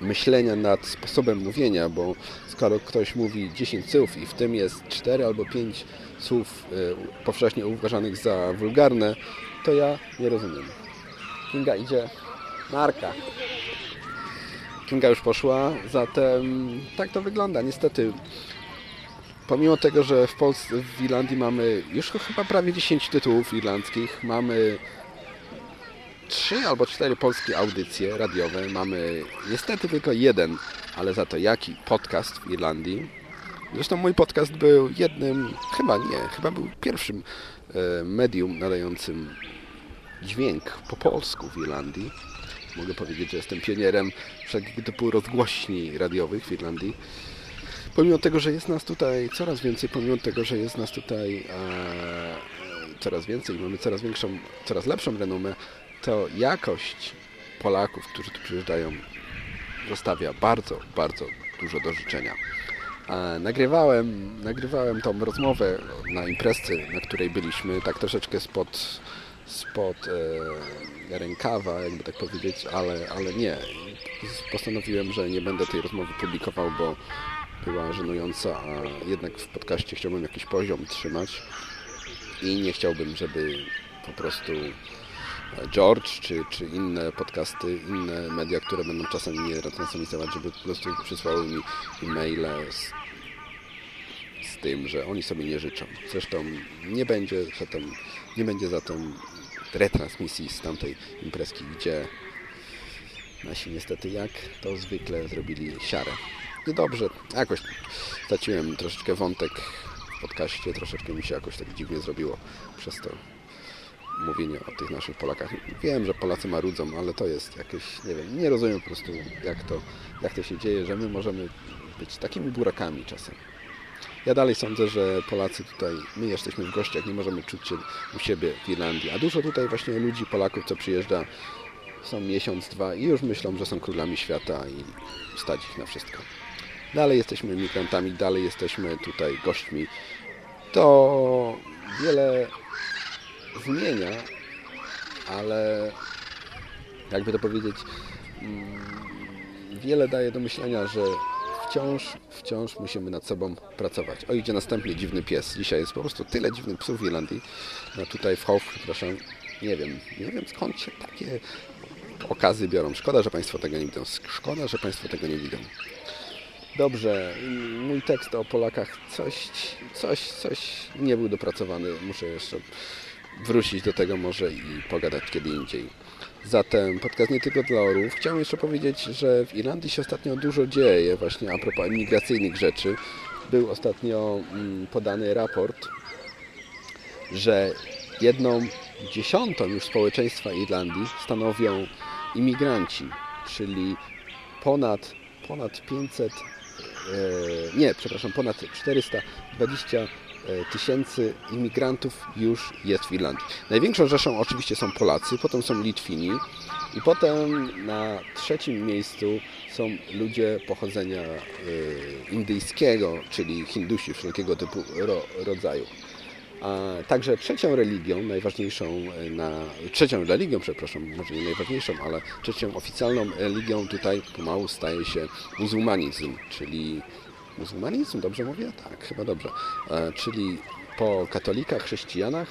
S6: myślenia nad sposobem mówienia, bo skoro ktoś mówi 10 słów i w tym jest 4 albo 5 słów y, powszechnie uważanych za wulgarne, to ja nie rozumiem. Kinga idzie. Marka. Kinga już poszła, zatem tak to wygląda. Niestety, pomimo tego, że w Polsce, w Irlandii mamy już chyba prawie 10 tytułów irlandzkich, mamy trzy albo cztery polskie audycje radiowe, mamy niestety tylko jeden, ale za to jaki podcast w Irlandii. Zresztą mój podcast był jednym, chyba nie, chyba był pierwszym e, medium nadającym dźwięk po polsku w Irlandii. Mogę powiedzieć, że jestem pionierem wszelkiego typu rozgłośni radiowych w Irlandii. Pomimo tego, że jest nas tutaj coraz więcej, pomimo tego, że jest nas tutaj e, coraz więcej, mamy coraz większą, coraz lepszą renomę, to jakość Polaków, którzy tu przyjeżdżają, zostawia bardzo, bardzo dużo do życzenia. E, nagrywałem, nagrywałem tą rozmowę na imprezce, na której byliśmy, tak troszeczkę spod, spod e, rękawa, jakby tak powiedzieć, ale, ale nie. Postanowiłem, że nie będę tej rozmowy publikował, bo była żenująca, a jednak w podcaście chciałbym jakiś poziom trzymać i nie chciałbym, żeby po prostu George, czy, czy inne podcasty, inne media, które będą czasem mnie retransmitować, żeby po prostu przysłały mi e-maile z, z tym, że oni sobie nie życzą. Zresztą nie będzie zatem, nie będzie zatem retransmisji z tamtej imprezki, gdzie nasi niestety jak to zwykle zrobili siarę. Niedobrze, jakoś straciłem troszeczkę wątek w podcaście, troszeczkę mi się jakoś tak dziwnie zrobiło przez to mówienie o tych naszych Polakach. Wiem, że Polacy marudzą, ale to jest jakieś, nie wiem, nie rozumiem po prostu jak to, jak to się dzieje, że my możemy być takimi burakami czasem. Ja dalej sądzę, że Polacy tutaj, my jesteśmy w gościach, nie możemy czuć się u siebie w Irlandii. A dużo tutaj właśnie ludzi, Polaków, co przyjeżdża, są miesiąc, dwa i już myślą, że są królami świata i stać ich na wszystko. Dalej jesteśmy migrantami, dalej jesteśmy tutaj gośćmi. To wiele zmienia, ale jakby to powiedzieć, mm, wiele daje do myślenia, że wciąż, wciąż musimy nad sobą pracować. O, idzie następny dziwny pies. Dzisiaj jest po prostu tyle dziwnych psów w Irlandii. No tutaj w Hof, przepraszam, nie wiem, nie wiem skąd się takie okazy biorą. Szkoda, że Państwo tego nie widzą. Szkoda, że Państwo tego nie widzą. Dobrze, mój tekst o Polakach coś, coś, coś nie był dopracowany. Muszę jeszcze wrócić do tego może i pogadać kiedy indziej. Zatem podcast nie tylko dla orłów. Chciałem jeszcze powiedzieć, że w Irlandii się ostatnio dużo dzieje właśnie a propos imigracyjnych rzeczy. Był ostatnio mm, podany raport, że jedną dziesiątą już społeczeństwa Irlandii stanowią imigranci, czyli ponad, ponad 500, e, nie, przepraszam, ponad 420 E, tysięcy imigrantów już jest w Irlandii. Największą rzeszą oczywiście są Polacy, potem są Litwini i potem na trzecim miejscu są ludzie pochodzenia e, indyjskiego, czyli Hindusi wszelkiego typu ro, rodzaju. A także trzecią religią, najważniejszą e, na, trzecią religią, przepraszam, może nie najważniejszą, ale trzecią oficjalną religią tutaj pomału staje się muzułmanizm, czyli muzułmanizm, dobrze mówię? Tak, chyba dobrze. E, czyli po katolikach, chrześcijanach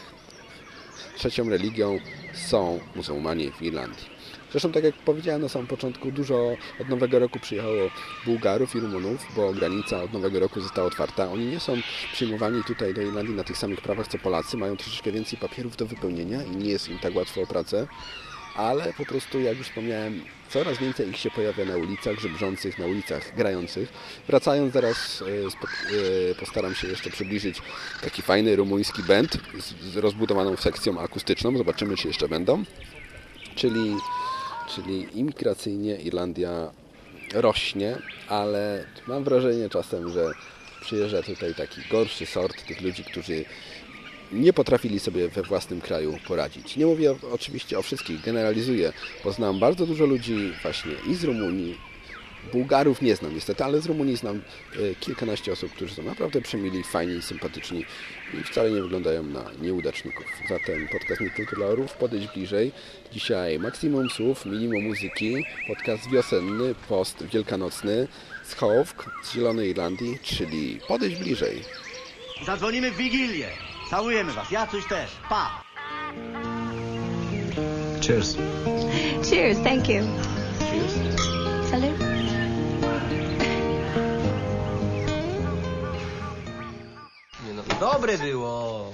S6: trzecią religią są muzułmanie w Irlandii. Zresztą, tak jak powiedziałem na samym początku, dużo od Nowego Roku przyjechało Bułgarów i Rumunów, bo granica od Nowego Roku została otwarta. Oni nie są przyjmowani tutaj do Irlandii na tych samych prawach co Polacy, mają troszeczkę więcej papierów do wypełnienia i nie jest im tak łatwo o pracę ale po prostu, jak już wspomniałem, coraz więcej ich się pojawia na ulicach, żebrzących, na ulicach grających. Wracając zaraz, e, e, postaram się jeszcze przybliżyć taki fajny rumuński band z rozbudowaną sekcją akustyczną. Zobaczymy, czy jeszcze będą. Czyli, czyli imigracyjnie Irlandia rośnie, ale mam wrażenie czasem, że przyjeżdża tutaj taki gorszy sort tych ludzi, którzy nie potrafili sobie we własnym kraju poradzić. Nie mówię oczywiście o wszystkich, generalizuję, bo znam bardzo dużo ludzi właśnie i z Rumunii, Bułgarów nie znam niestety, ale z Rumunii znam e, kilkanaście osób, którzy są naprawdę przemili, fajni, sympatyczni i wcale nie wyglądają na nieudaczników. Zatem podcast nie tylko dla orłów, podejść bliżej. Dzisiaj maksimum słów, minimum muzyki, podcast wiosenny, post wielkanocny z Hołowk, z Zielonej Irlandii, czyli podejść bliżej.
S30: Zadzwonimy w Wigilię. Całujemy was. Ja coś też. Pa!
S15: Cheers.
S31: Cheers, thank you.
S15: Cheers.
S31: Salut.
S30: Nie no, dobre było.